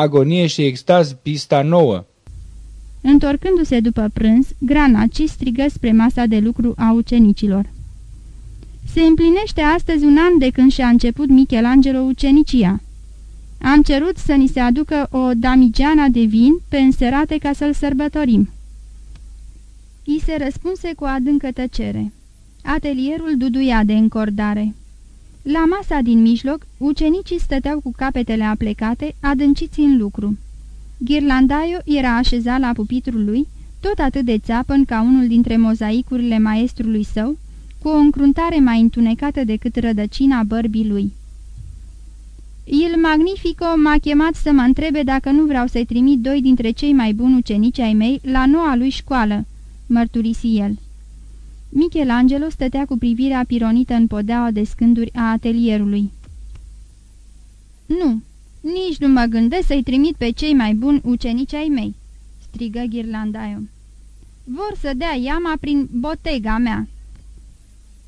Agonie și extaz, pista nouă. Întorcându-se după prânz, Granaci strigă spre masa de lucru a ucenicilor. Se împlinește astăzi un an de când și-a început Michelangelo ucenicia. Am cerut să ni se aducă o damigeana de vin pe înserate ca să-l sărbătorim. I se răspunse cu adâncă tăcere. Atelierul duduia de încordare. La masa din mijloc, ucenicii stăteau cu capetele aplecate, adânciți în lucru. Ghirlandaio era așezat la pupitrul lui, tot atât de țeapăn ca unul dintre mozaicurile maestrului său, cu o încruntare mai întunecată decât rădăcina bărbii lui. Il Magnifico m-a chemat să mă întrebe dacă nu vreau să-i trimit doi dintre cei mai buni ucenici ai mei la noua lui școală, mărturisi el. Michelangelo stătea cu privirea pironită în podeaua de scânduri a atelierului. Nu, nici nu mă gândesc să-i trimit pe cei mai buni ucenici ai mei," strigă Ghirlandaio. Vor să dea iama prin botega mea."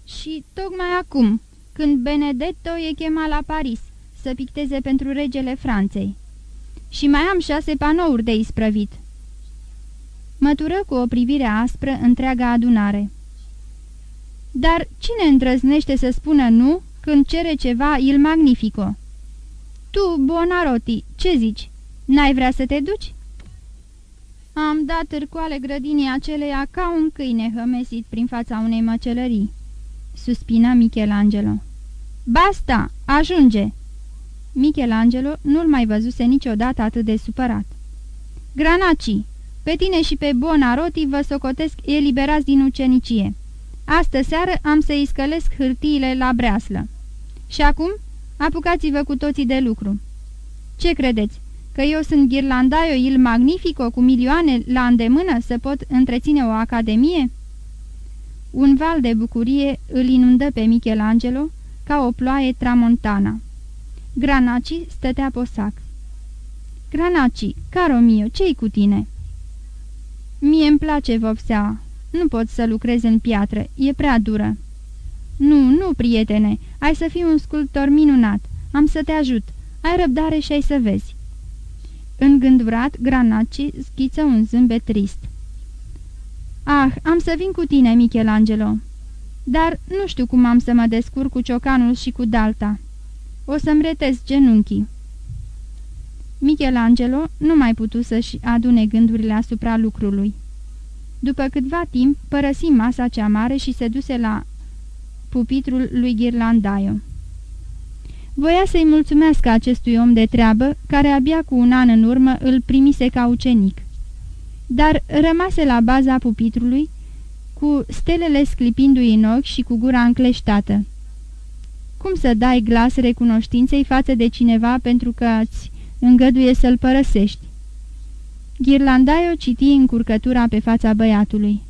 Și tocmai acum, când Benedetto e chemat la Paris să picteze pentru regele Franței. Și mai am șase panouri de isprăvit." Mătură cu o privire aspră întreaga adunare. Dar cine îndrăznește să spună nu când cere ceva il magnifico?" Tu, Bonarotti, ce zici? N-ai vrea să te duci?" Am dat târcoale grădinii aceleia ca un câine hămesit prin fața unei măcelării," suspina Michelangelo. Basta! Ajunge!" Michelangelo nu-l mai văzuse niciodată atât de supărat. Granaci, pe tine și pe Bonarotti vă socotesc eliberați din ucenicie. Astă seară am să-i scălesc hârtiile la breaslă. Și acum Apucați-vă cu toții de lucru. Ce credeți? Că eu sunt ghirlandaio il magnifico cu milioane la îndemână să pot întreține o academie?" Un val de bucurie îl inundă pe Michelangelo ca o ploaie tramontana. Granaci stătea posac. Granaci, caro mio, ce-i cu tine?" Mie îmi place vopsea. Nu pot să lucrez în piatră, e prea dură." Nu, nu, prietene, ai să fii un sculptor minunat. Am să te ajut. Ai răbdare și ai să vezi." Îngândurat, Granaci schiță un zâmbet trist. Ah, am să vin cu tine, Michelangelo. Dar nu știu cum am să mă descurc cu ciocanul și cu dalta. O să-mi retez genunchii." Michelangelo nu mai putu să-și adune gândurile asupra lucrului. După câtva timp, părăsi masa cea mare și se duse la pupitrul lui Ghirlandaio. Voia să-i mulțumească acestui om de treabă, care abia cu un an în urmă îl primise ca ucenic. Dar rămase la baza pupitrului, cu stelele sclipindu-i în ochi și cu gura încleștată. Cum să dai glas recunoștinței față de cineva pentru că îți îngăduie să-l părăsești? Ghirlandaio citi încurcătura pe fața băiatului.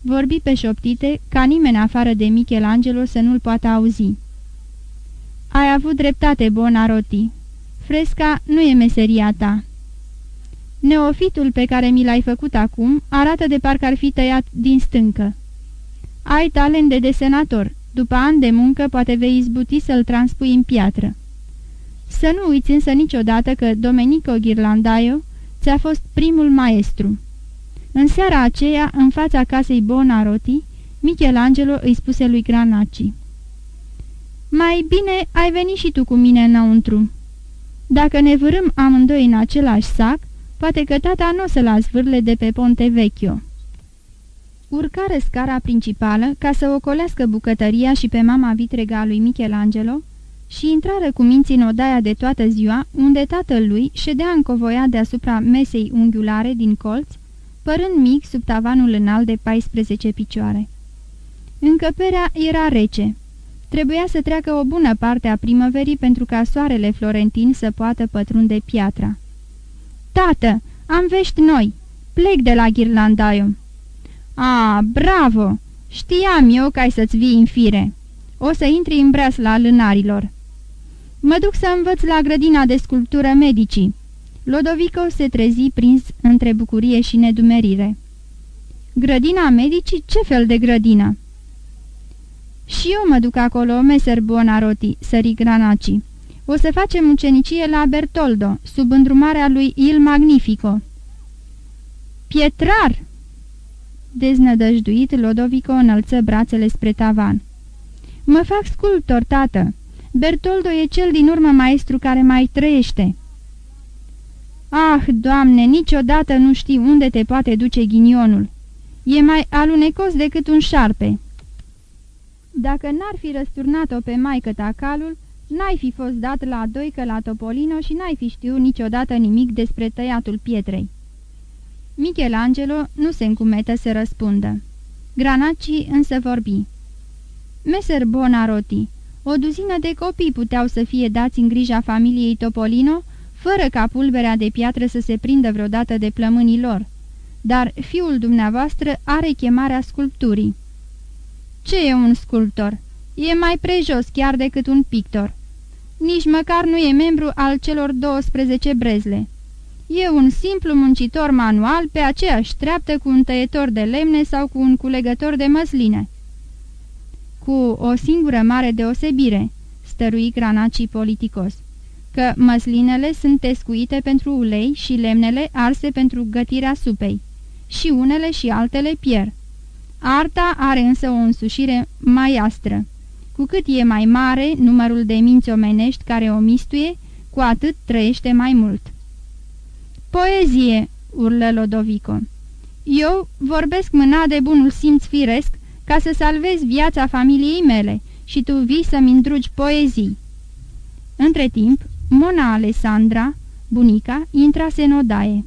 Vorbi pe șoptite, ca nimeni afară de Michelangelo să nu-l poată auzi. Ai avut dreptate, Bonarotti. Fresca nu e meseria ta." Neofitul pe care mi l-ai făcut acum arată de parcă ar fi tăiat din stâncă. Ai talent de desenator. După ani de muncă poate vei izbuti să-l transpui în piatră. Să nu uiți însă niciodată că Domenico Ghirlandaio ți-a fost primul maestru. În seara aceea, în fața casei Bonarotti, Michelangelo îi spuse lui Granaci. Mai bine ai venit și tu cu mine înăuntru. Dacă ne vârâm amândoi în același sac, poate că tata nu o să la zvârle de pe Ponte Vecchio." Urcară scara principală ca să ocolească bucătăria și pe mama vitrega lui Michelangelo și intrară cu minții în odaia de toată ziua, unde tatăl lui ședea încovoiat deasupra mesei unghiulare din colț, părând mic sub tavanul înalt de 14 picioare. Încăperea era rece. Trebuia să treacă o bună parte a primăverii pentru ca soarele florentin să poată pătrunde piatra. Tată, am vești noi! Plec de la Ghirlandaiu!" A, bravo! Știam eu că ai să-ți vii în fire. O să intri în breasla lânarilor." Mă duc să învăț la grădina de sculptură medicii." Lodovico se trezi prins între bucurie și nedumerire. Grădina medicii? Ce fel de grădină?" Și eu mă duc acolo, meser Buonaroti, sări Granaci. O să facem ucenicie la Bertoldo, sub îndrumarea lui Il Magnifico." Pietrar!" Deznădăjduit, Lodovico înălță brațele spre tavan. Mă fac sculptor, tată. Bertoldo e cel din urmă maestru care mai trăiește." Ah, Doamne, niciodată nu știi unde te poate duce ghinionul. E mai alunecos decât un șarpe." Dacă n-ar fi răsturnat-o pe maică tacalul, n-ai fi fost dat la doică la Topolino și n-ai fi știut niciodată nimic despre tăiatul pietrei. Michelangelo nu se încumetă să răspundă. Granaci însă vorbi. Meser Bonarotti, o duzină de copii puteau să fie dați în grija familiei Topolino, fără ca pulberea de piatră să se prindă vreodată de plămânii lor. Dar fiul dumneavoastră are chemarea sculpturii. Ce e un sculptor? E mai prejos chiar decât un pictor. Nici măcar nu e membru al celor 12 brezle. E un simplu muncitor manual pe aceeași treaptă cu un tăietor de lemne sau cu un culegător de măsline. Cu o singură mare deosebire, stărui Granaci politicos, că măslinele sunt tescuite pentru ulei și lemnele arse pentru gătirea supei. Și unele și altele pierd. Arta are însă o însușire mai astră. Cu cât e mai mare numărul de minți omenești care o mistuie, cu atât trăiește mai mult. Poezie!" urlă Lodovico. Eu vorbesc mâna de bunul simț firesc ca să salvez viața familiei mele și tu vii să-mi îndrugi poezii." Între timp, Mona Alessandra, bunica, intrase în odaie.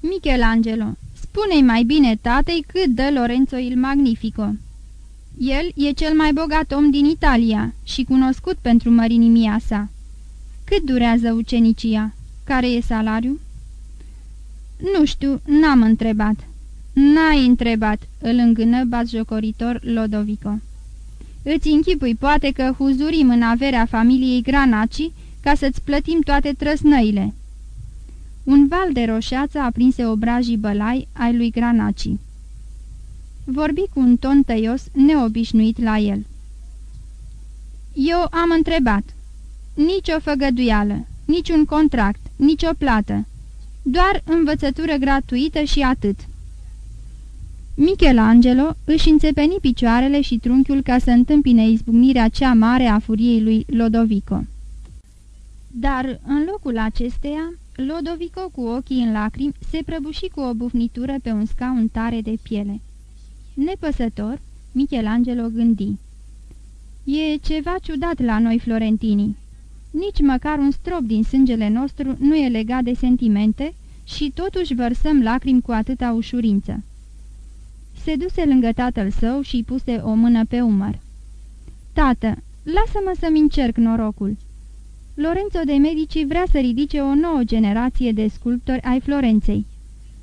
Michelangelo, spune-i mai bine tatei cât dă Lorenzo il Magnifico." El e cel mai bogat om din Italia și cunoscut pentru mărinimia sa. Cât durează ucenicia? Care e salariul? Nu știu, n-am întrebat." N-ai întrebat," îl îngână batjocoritor Lodovico. Îți închipui poate că huzurim în averea familiei Granaci ca să-ți plătim toate trăsnăile." Un val de roșeață aprinse obrajii bălai ai lui Granaci. Vorbi cu un ton tăios neobișnuit la el. Eu am întrebat. Nici o făgăduială, nici un contract, nici o plată. Doar învățătură gratuită și atât." Michelangelo își înțepeni picioarele și trunchiul ca să întâmpine izbucnirea cea mare a furiei lui Lodovico. Dar, în locul acesteia, Lodovico, cu ochii în lacrimi, se prăbuși cu o bufnitură pe un scaun tare de piele. Nepăsător, Michelangelo gândi. E ceva ciudat la noi, florentinii. Nici măcar un strop din sângele nostru nu e legat de sentimente și totuși vărsăm lacrimi cu atâta ușurință. Se duse lângă tatăl său și puse o mână pe umăr. Tată, lasă-mă să-mi încerc norocul." Lorenzo de Medici vrea să ridice o nouă generație de sculptori ai Florenței.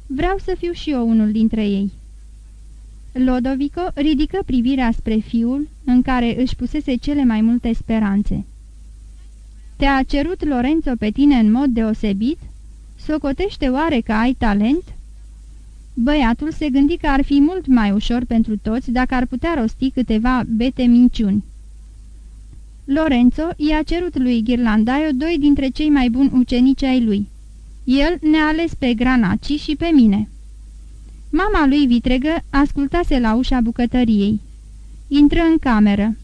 Vreau să fiu și eu unul dintre ei." Lodovico ridică privirea spre fiul, în care își pusese cele mai multe speranțe. Te-a cerut Lorenzo pe tine în mod deosebit? Socotește oare că ai talent?" Băiatul se gândi că ar fi mult mai ușor pentru toți dacă ar putea rosti câteva bete minciuni. Lorenzo i-a cerut lui Ghirlandaio doi dintre cei mai buni ucenici ai lui. El ne-a ales pe Granaci și pe mine. Mama lui vitregă ascultase la ușa bucătăriei. Intră în cameră.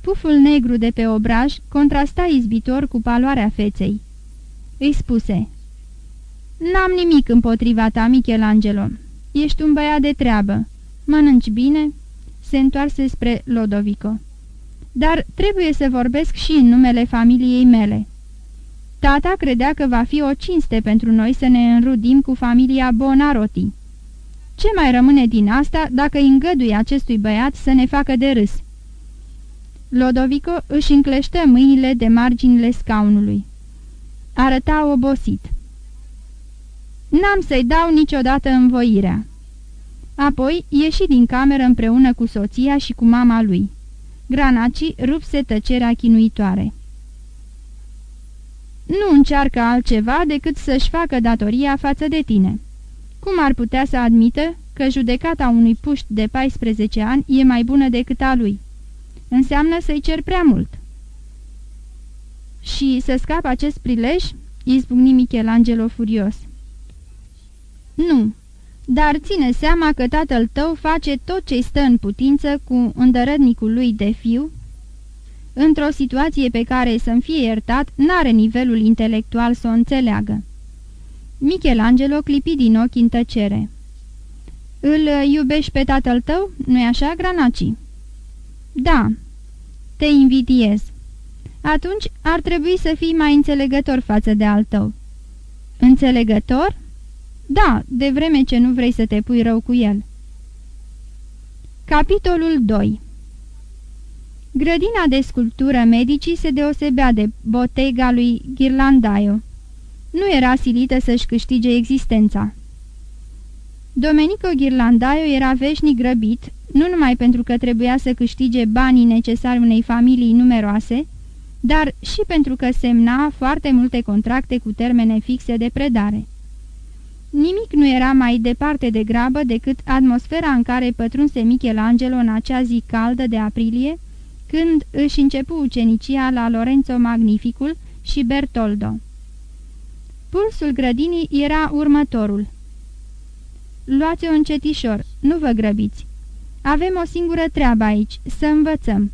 Puful negru de pe obraj contrasta izbitor cu paloarea feței. Îi spuse, N-am nimic împotriva ta, Michelangelo. Ești un băiat de treabă. Mănânci bine?" Se întoarse spre Lodovico. Dar trebuie să vorbesc și în numele familiei mele." Tata credea că va fi o cinste pentru noi să ne înrudim cu familia Bonarotti. Ce mai rămâne din asta dacă îngăduie acestui băiat să ne facă de râs?" Lodovico își încleștă mâinile de marginile scaunului. Arăta obosit. N-am să-i dau niciodată învoirea." Apoi ieși din cameră împreună cu soția și cu mama lui. Granaci rupse tăcerea chinuitoare. Nu încearcă altceva decât să-și facă datoria față de tine. Cum ar putea să admită că judecata unui puști de 14 ani e mai bună decât a lui? Înseamnă să-i cer prea mult. Și să scap acest prilej?" izbucni Michelangelo furios. Nu, dar ține seama că tatăl tău face tot ce stă în putință cu îndărătnicul lui de fiu. Într-o situație pe care să-mi fie iertat, n-are nivelul intelectual să o înțeleagă. Michelangelo clipi din ochi în tăcere. Îl iubești pe tatăl tău, nu-i așa, Granaci?" Da, te invidiez. Atunci ar trebui să fii mai înțelegător față de al tău." Înțelegător?" Da, de vreme ce nu vrei să te pui rău cu el." Capitolul 2 Grădina de sculptură medicii se deosebea de botega lui Ghirlandaio. Nu era silită să-și câștige existența. Domenico Ghirlandaio era veșnic grăbit, nu numai pentru că trebuia să câștige banii necesari unei familii numeroase, dar și pentru că semna foarte multe contracte cu termene fixe de predare. Nimic nu era mai departe de grabă decât atmosfera în care pătrunse Michelangelo în acea zi caldă de aprilie, când își începu ucenicia la Lorenzo Magnificul și Bertoldo. Pulsul grădinii era următorul. Luați-o încetișor, nu vă grăbiți. Avem o singură treabă aici, să învățăm.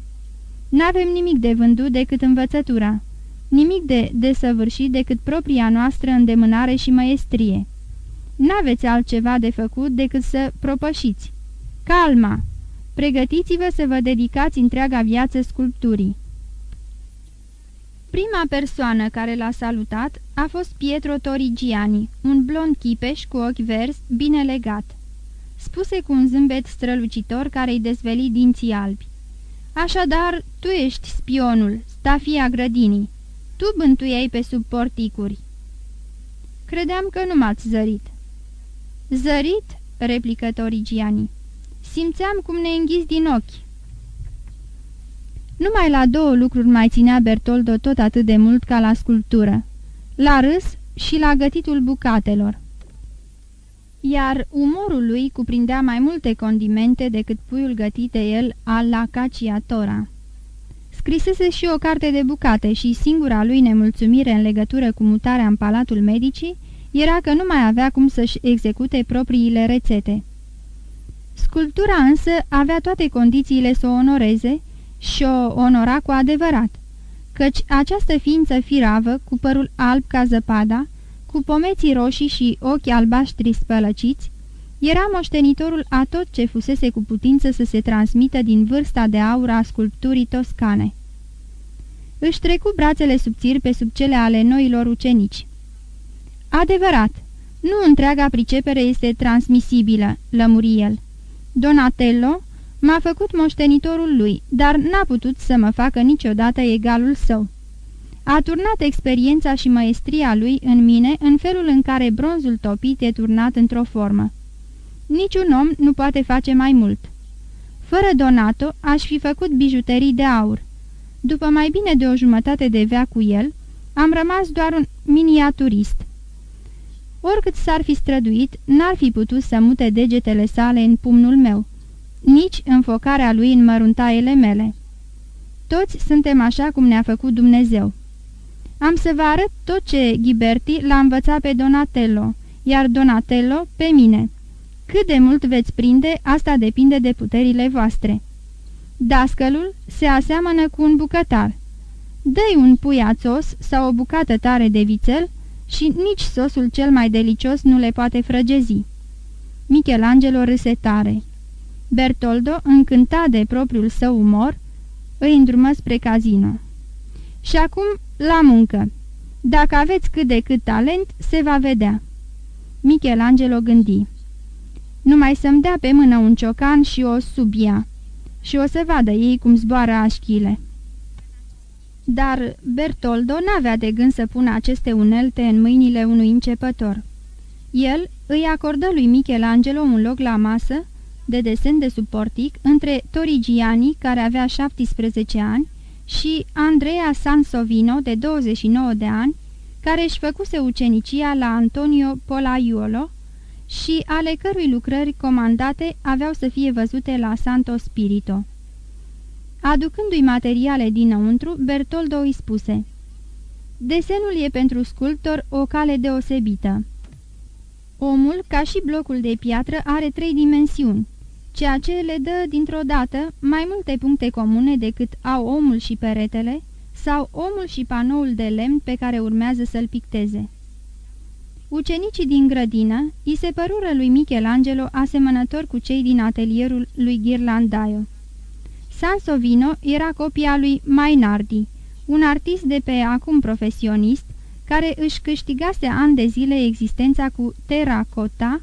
N-avem nimic de vândut decât învățătura, nimic de desăvârșit decât propria noastră îndemânare și măestrie. N-aveți altceva de făcut decât să propășiți. Calma! Pregătiți-vă să vă dedicați întreaga viață sculpturii. Prima persoană care l-a salutat a fost Pietro Torigiani, un blond chipeș cu ochi verzi, bine legat. Spuse cu un zâmbet strălucitor care îi dezveli dinții albi. Așadar, tu ești spionul, stafia grădinii. Tu bântuiai pe sub porticuri. Credeam că nu m-ați zărit. Zărit? replică Torigiani. Simțeam cum ne înghiți din ochi. Numai la două lucruri mai ținea Bertoldo tot atât de mult ca la sculptură. La râs și la gătitul bucatelor. Iar umorul lui cuprindea mai multe condimente decât puiul gătit de el al la Caciatora. Scrisese și o carte de bucate și singura lui nemulțumire în legătură cu mutarea în Palatul Medicii era că nu mai avea cum să-și execute propriile rețete. Sculptura însă avea toate condițiile să o onoreze și o onora cu adevărat, căci această ființă firavă, cu părul alb ca zăpada, cu pomeții roșii și ochi albaștri spălăciți, era moștenitorul a tot ce fusese cu putință să se transmită din vârsta de aur a sculpturii toscane. Își trecu brațele subțiri pe sub cele ale noilor ucenici. Adevărat, nu întreaga pricepere este transmisibilă, lămuri el. Donatello m-a făcut moștenitorul lui, dar n-a putut să mă facă niciodată egalul său. A turnat experiența și maestria lui în mine în felul în care bronzul topit e turnat într-o formă. Niciun om nu poate face mai mult. Fără Donato aș fi făcut bijuterii de aur. După mai bine de o jumătate de vea cu el, am rămas doar un miniaturist. Oricât s-ar fi străduit, n-ar fi putut să mute degetele sale în pumnul meu, nici înfocarea lui în măruntaiele mele. Toți suntem așa cum ne-a făcut Dumnezeu. Am să vă arăt tot ce Ghiberti l-a învățat pe Donatello, iar Donatello pe mine. Cât de mult veți prinde, asta depinde de puterile voastre. Dascălul se aseamănă cu un bucătar. Dă-i un pui ațos sau o bucată tare de vițel și nici sosul cel mai delicios nu le poate frăgezi. Michelangelo râse tare. Bertoldo, încântat de propriul său umor, îi îndrumă spre casino. Și acum, la muncă. Dacă aveți cât de cât talent, se va vedea." Michelangelo gândi. Numai să-mi dea pe mână un ciocan și o subia, și o să vadă ei cum zboară așchile." Dar Bertoldo n-avea de gând să pună aceste unelte în mâinile unui începător. El îi acordă lui Michelangelo un loc la masă, de desen de sub portic, între Torigiani, care avea 17 ani, și Andrea Sansovino, de 29 de ani, care își făcuse ucenicia la Antonio Polaiuolo și ale cărui lucrări comandate aveau să fie văzute la Santo Spirito. Aducându-i materiale dinăuntru, Bertoldo îi spuse Desenul e pentru sculptor o cale deosebită. Omul, ca și blocul de piatră, are trei dimensiuni, ceea ce le dă dintr-o dată mai multe puncte comune decât au omul și peretele sau omul și panoul de lemn pe care urmează să-l picteze. Ucenicii din grădină îi se părură lui Michelangelo asemănător cu cei din atelierul lui Ghirlandaio. Sansovino era copia lui Mainardi, un artist de pe acum profesionist, care își câștigase ani de zile existența cu terracota,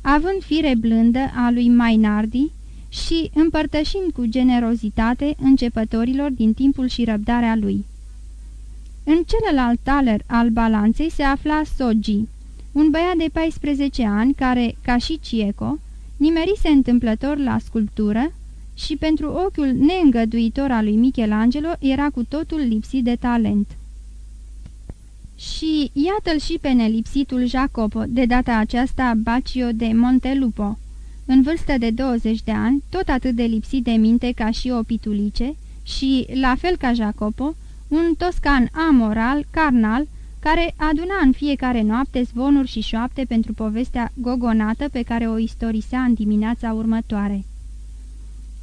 având fire blândă a lui Mainardi și împărtășind cu generozitate începătorilor din timpul și răbdarea lui. În celălalt taler al balanței se afla Sogi, un băiat de 14 ani care, ca și Cieco, nimerise întâmplător la sculptură și pentru ochiul neîngăduitor al lui Michelangelo era cu totul lipsit de talent. Și iată-l și pe nelipsitul Jacopo, de data aceasta Baccio de Montelupo, în vârstă de 20 de ani, tot atât de lipsit de minte ca și o pitulice și, la fel ca Jacopo, un toscan amoral, carnal, care aduna în fiecare noapte zvonuri și șoapte pentru povestea gogonată pe care o istorisea în dimineața următoare.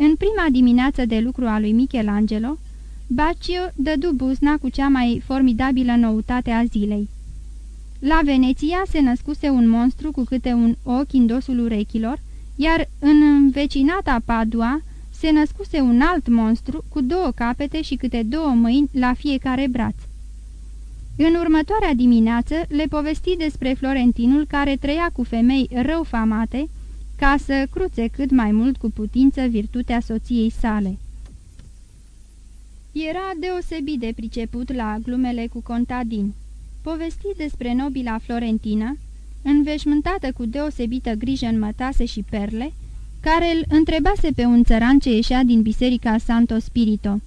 În prima dimineață de lucru a lui Michelangelo, Baccio dădu buzna cu cea mai formidabilă noutate a zilei. La Veneția se născuse un monstru cu câte un ochi în dosul urechilor, iar în vecinata Padua se născuse un alt monstru cu două capete și câte două mâini la fiecare braț. În următoarea dimineață le povesti despre Florentinul care trăia cu femei răufamate ca să cruțe cât mai mult cu putință virtutea soției sale. Era deosebit de priceput la glumele cu contadin. Povesti despre nobila Florentina, înveșmântată cu deosebită grijă în mătase și perle, care îl întrebase pe un țăran ce ieșea din biserica Santo Spirito.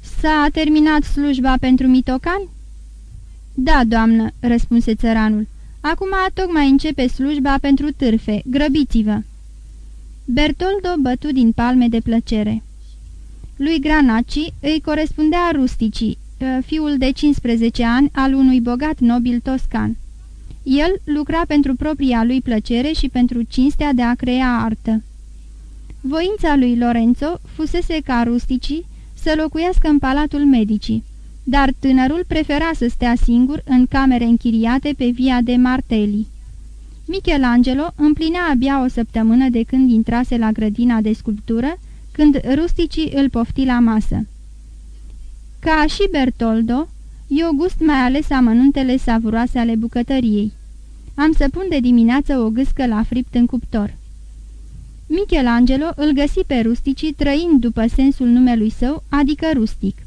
S-a terminat slujba pentru mitocan?" Da, doamnă," răspunse țăranul. Acum tocmai începe slujba pentru târfe. Grăbiți-vă!" Bertoldo bătu din palme de plăcere. Lui Granaci îi corespundea Rustici, ă, fiul de 15 ani al unui bogat nobil toscan. El lucra pentru propria lui plăcere și pentru cinstea de a crea artă. Voința lui Lorenzo fusese ca Rustici să locuiască în palatul medicii dar tânărul prefera să stea singur în camere închiriate pe via de Martelli. Michelangelo împlinea abia o săptămână de când intrase la grădina de sculptură, când rusticii îl pofti la masă. Ca și Bertoldo, eu gust mai ales amănuntele savuroase ale bucătăriei. Am să pun de dimineață o gâscă la fript în cuptor. Michelangelo îl găsi pe rusticii trăind după sensul numelui său, adică rustic.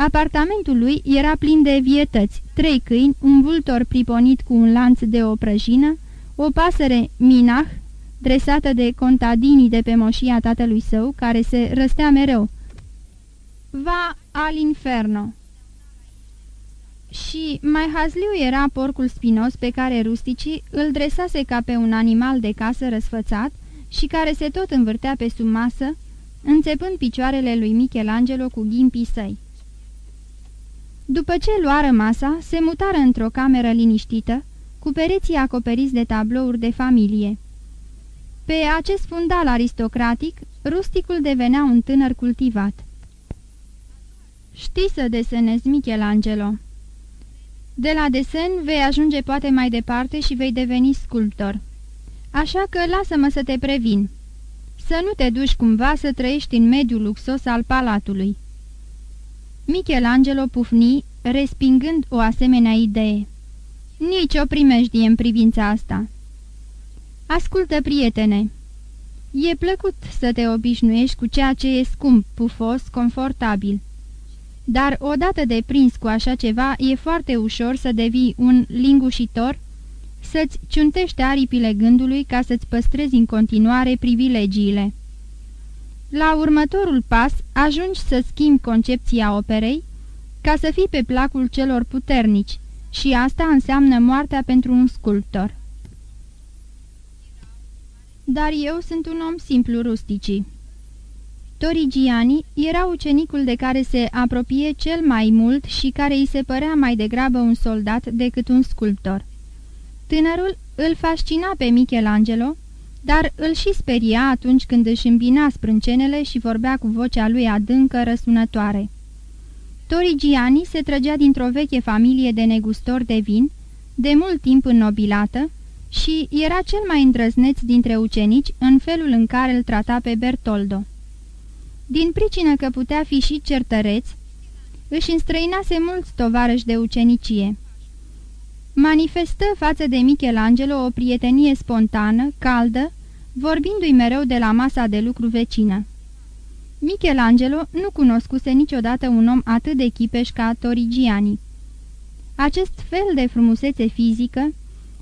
Apartamentul lui era plin de vietăți, trei câini, un vultor priponit cu un lanț de o prăjină, o pasăre minah, dresată de contadinii de pe moșia tatălui său, care se răstea mereu. Va al inferno. Și mai hazliu era porcul spinos pe care rusticii îl dresase ca pe un animal de casă răsfățat și care se tot învârtea pe sub masă, înțepând picioarele lui Michelangelo cu ghimpii săi. După ce luară masa, se mutară într-o cameră liniștită, cu pereții acoperiți de tablouri de familie. Pe acest fundal aristocratic, rusticul devenea un tânăr cultivat. Știi să desenezi, Michelangelo. De la desen vei ajunge poate mai departe și vei deveni sculptor. Așa că lasă-mă să te previn. Să nu te duci cumva să trăiești în mediul luxos al palatului. Michelangelo pufni, respingând o asemenea idee. Nici o primejdie în privința asta. Ascultă, prietene, e plăcut să te obișnuiești cu ceea ce e scump, pufos, confortabil. Dar odată de prins cu așa ceva, e foarte ușor să devii un lingușitor, să-ți ciuntești aripile gândului ca să-ți păstrezi în continuare privilegiile. La următorul pas ajungi să schimbi concepția operei ca să fii pe placul celor puternici și asta înseamnă moartea pentru un sculptor. Dar eu sunt un om simplu, rusticii. Torigiani era ucenicul de care se apropie cel mai mult și care îi se părea mai degrabă un soldat decât un sculptor. Tânărul îl fascina pe Michelangelo, dar îl și speria atunci când își îmbina sprâncenele și vorbea cu vocea lui adâncă răsunătoare. Torigiani se trăgea dintr-o veche familie de negustori de vin, de mult timp înnobilată, și era cel mai îndrăzneț dintre ucenici în felul în care îl trata pe Bertoldo. Din pricină că putea fi și certăreț, își înstrăinase mulți tovarăși de ucenicie. Manifestă față de Michelangelo o prietenie spontană, caldă, vorbindu-i mereu de la masa de lucru vecină. Michelangelo nu cunoscuse niciodată un om atât de chipeș ca Torigiani. Acest fel de frumusețe fizică,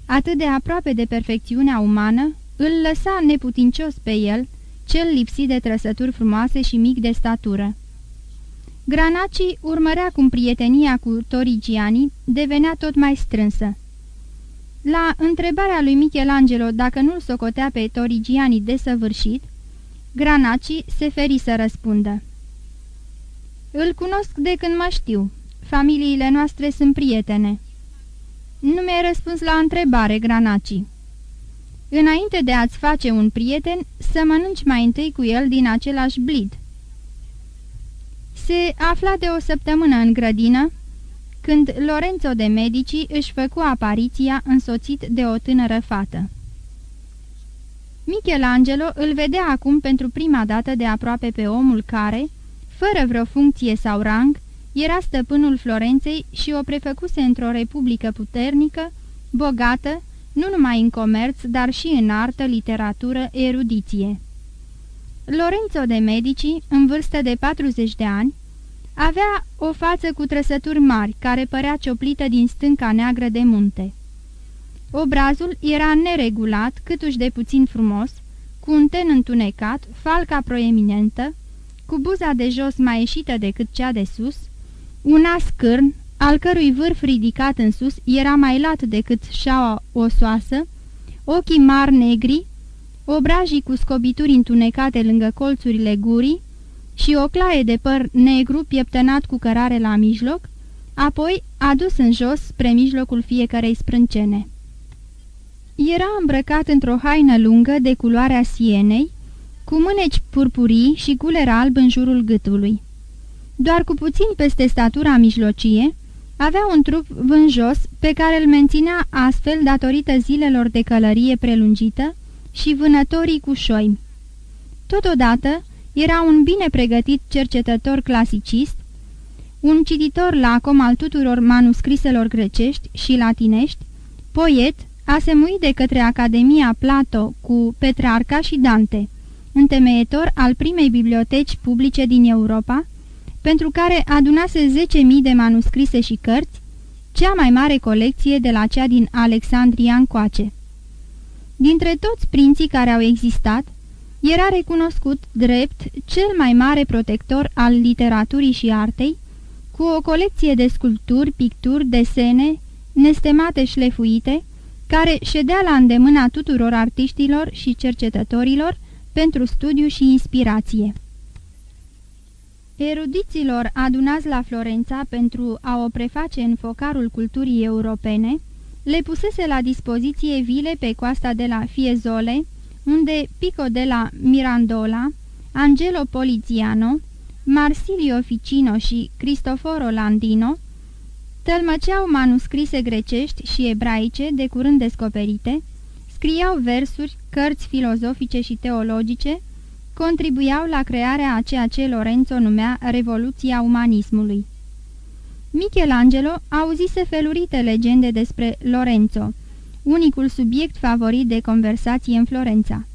atât de aproape de perfecțiunea umană, îl lăsa neputincios pe el, cel lipsit de trăsături frumoase și mic de statură. Granaci urmărea cum prietenia cu Torigiani devenea tot mai strânsă. La întrebarea lui Michelangelo dacă nu-l socotea pe Torigiani desăvârșit, Granaci se feri să răspundă. Îl cunosc de când mă știu. Familiile noastre sunt prietene." Nu mi-ai răspuns la întrebare, Granaci." Înainte de a-ți face un prieten, să mănânci mai întâi cu el din același blid." Se afla de o săptămână în grădină, când Lorenzo de Medici își făcu apariția însoțit de o tânără fată. Michelangelo îl vedea acum pentru prima dată de aproape pe omul care, fără vreo funcție sau rang, era stăpânul Florenței și o prefăcuse într-o republică puternică, bogată, nu numai în comerț, dar și în artă, literatură, erudiție. Lorenzo de Medici, în vârstă de 40 de ani, avea o față cu trăsături mari, care părea cioplită din stânca neagră de munte. Obrazul era neregulat, câtuși de puțin frumos, cu un ten întunecat, falca proeminentă, cu buza de jos mai ieșită decât cea de sus, un scârn, al cărui vârf ridicat în sus era mai lat decât șaua osoasă, ochii mari negri, obrajii cu scobituri întunecate lângă colțurile gurii și o claie de păr negru pieptănat cu cărare la mijloc, apoi adus în jos spre mijlocul fiecarei sprâncene. Era îmbrăcat într-o haină lungă de culoarea sienei, cu mâneci purpurii și guler alb în jurul gâtului. Doar cu puțin peste statura mijlocie, avea un trup vânjos pe care îl menținea astfel datorită zilelor de călărie prelungită și vânătorii cu șoimi. Totodată, era un bine pregătit cercetător clasicist, un cititor lacom al tuturor manuscriselor grecești și latinești, poet, asemuit de către Academia Plato cu Petrarca și Dante, întemeietor al primei biblioteci publice din Europa, pentru care adunase 10.000 de manuscrise și cărți, cea mai mare colecție de la cea din Alexandria încoace. Dintre toți prinții care au existat, era recunoscut drept cel mai mare protector al literaturii și artei, cu o colecție de sculpturi, picturi, desene, nestemate șlefuite, care ședea la îndemâna tuturor artiștilor și cercetătorilor pentru studiu și inspirație. Erudiților adunați la Florența pentru a o preface în focarul culturii europene, le pusese la dispoziție vile pe coasta de la Fiezole, unde Pico de la Mirandola, Angelo Poliziano, Marsilio Ficino și Cristoforo Landino tălmăceau manuscrise grecești și ebraice de curând descoperite, scriau versuri, cărți filozofice și teologice, contribuiau la crearea a ceea ce Lorenzo numea Revoluția Umanismului. Michelangelo auzise felurite legende despre Lorenzo, unicul subiect favorit de conversație în Florența,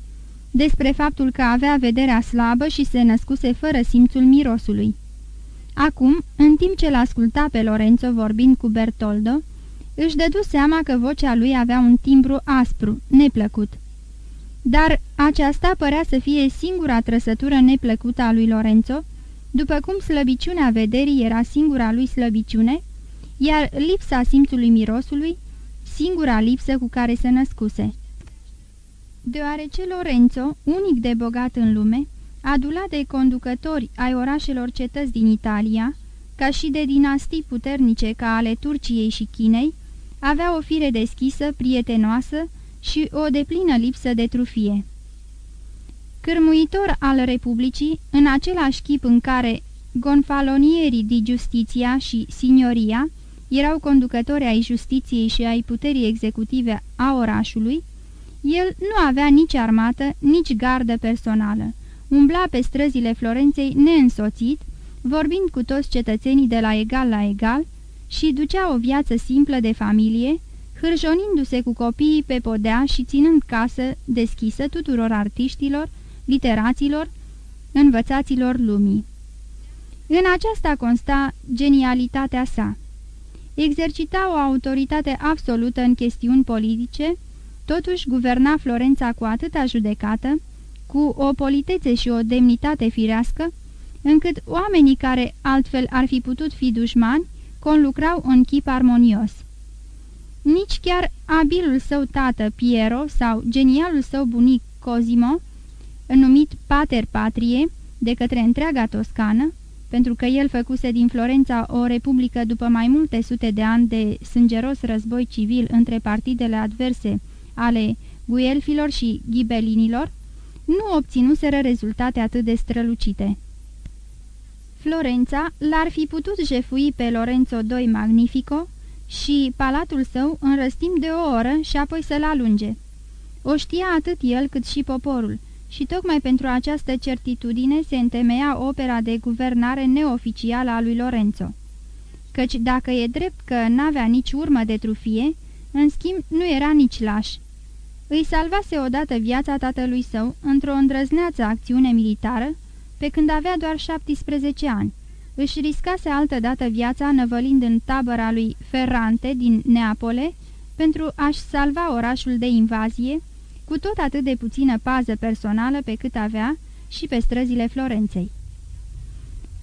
despre faptul că avea vederea slabă și se născuse fără simțul mirosului. Acum, în timp ce l-asculta pe Lorenzo vorbind cu Bertoldo, își dădu seama că vocea lui avea un timbru aspru, neplăcut. Dar aceasta părea să fie singura trăsătură neplăcută a lui Lorenzo, după cum slăbiciunea vederii era singura lui slăbiciune, iar lipsa simțului mirosului, singura lipsă cu care se născuse. Deoarece Lorenzo, unic de bogat în lume, adulat de conducători ai orașelor cetăți din Italia, ca și de dinastii puternice ca ale Turciei și Chinei, avea o fire deschisă, prietenoasă și o deplină lipsă de trufie. Cârmuitor al Republicii, în același chip în care gonfalonierii di justiția și signoria erau conducători ai justiției și ai puterii executive a orașului, el nu avea nici armată, nici gardă personală. Umbla pe străzile Florenței neînsoțit, vorbind cu toți cetățenii de la egal la egal și ducea o viață simplă de familie, hârjonindu-se cu copiii pe podea și ținând casă deschisă tuturor artiștilor, literaților, învățaților lumii. În aceasta consta genialitatea sa. Exercita o autoritate absolută în chestiuni politice, totuși guverna Florența cu atâta judecată, cu o politețe și o demnitate firească, încât oamenii care altfel ar fi putut fi dușmani, conlucrau în chip armonios. Nici chiar abilul său tată Piero sau genialul său bunic Cosimo, numit Pater Patrie de către întreaga Toscană, pentru că el făcuse din Florența o republică după mai multe sute de ani de sângeros război civil între partidele adverse ale guelfilor și ghibelinilor, nu obținuseră rezultate atât de strălucite. Florența l-ar fi putut jefui pe Lorenzo II Magnifico și palatul său în răstim de o oră și apoi să-l alunge. O știa atât el cât și poporul și tocmai pentru această certitudine se întemeia opera de guvernare neoficială a lui Lorenzo. Căci dacă e drept că n-avea nici urmă de trufie, în schimb nu era nici laș. Îi salvase odată viața tatălui său într-o îndrăzneață acțiune militară, pe când avea doar 17 ani. Își riscase altădată viața năvălind în tabăra lui Ferrante din Neapole pentru a-și salva orașul de invazie, cu tot atât de puțină pază personală pe cât avea și pe străzile Florenței.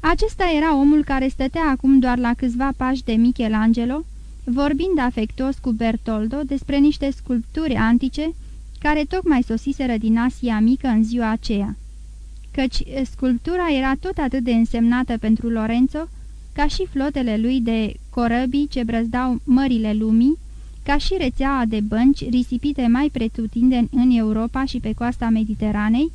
Acesta era omul care stătea acum doar la câțiva pași de Michelangelo, vorbind afectuos cu Bertoldo despre niște sculpturi antice care tocmai sosiseră din Asia Mică în ziua aceea. Căci sculptura era tot atât de însemnată pentru Lorenzo, ca și flotele lui de corăbii ce brăzdau mările lumii, ca și rețeaua de bănci risipite mai pretutindeni în Europa și pe coasta Mediteranei,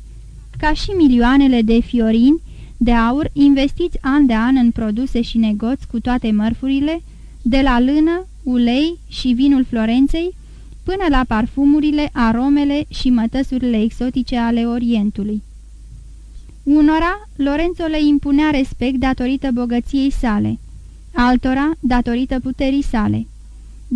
ca și milioanele de fiorini de aur investiți an de an în produse și negoți cu toate mărfurile, de la lână, ulei și vinul Florenței, până la parfumurile, aromele și mătăsurile exotice ale Orientului. Unora, Lorenzo le impunea respect datorită bogăției sale, altora datorită puterii sale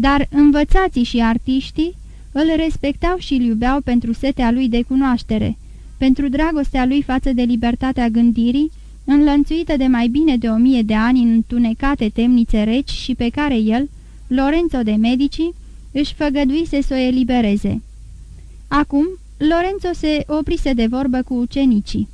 dar învățații și artiștii îl respectau și îl iubeau pentru setea lui de cunoaștere, pentru dragostea lui față de libertatea gândirii, înlănțuită de mai bine de o mie de ani în tunecate temnițe reci și pe care el, Lorenzo de Medici, își făgăduise să o elibereze. Acum, Lorenzo se oprise de vorbă cu ucenicii.